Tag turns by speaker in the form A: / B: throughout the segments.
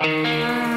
A: Música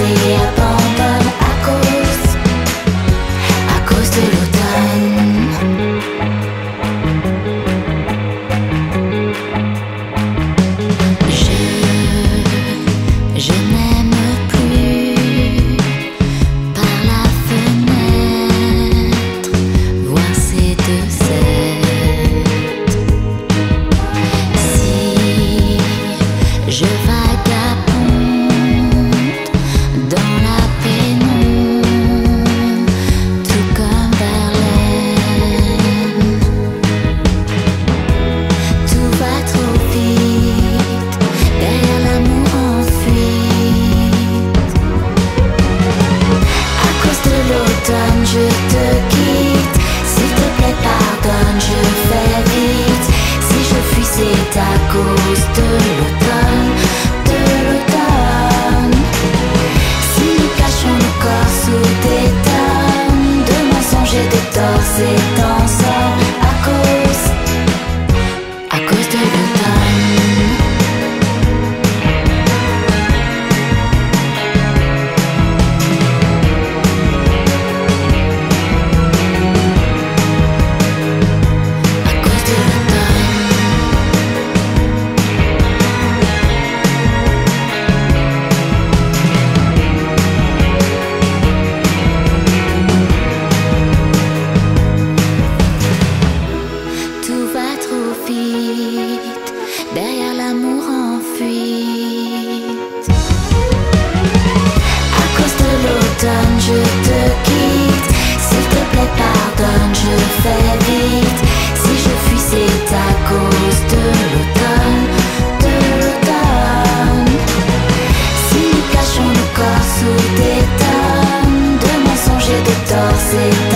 A: l'amour see.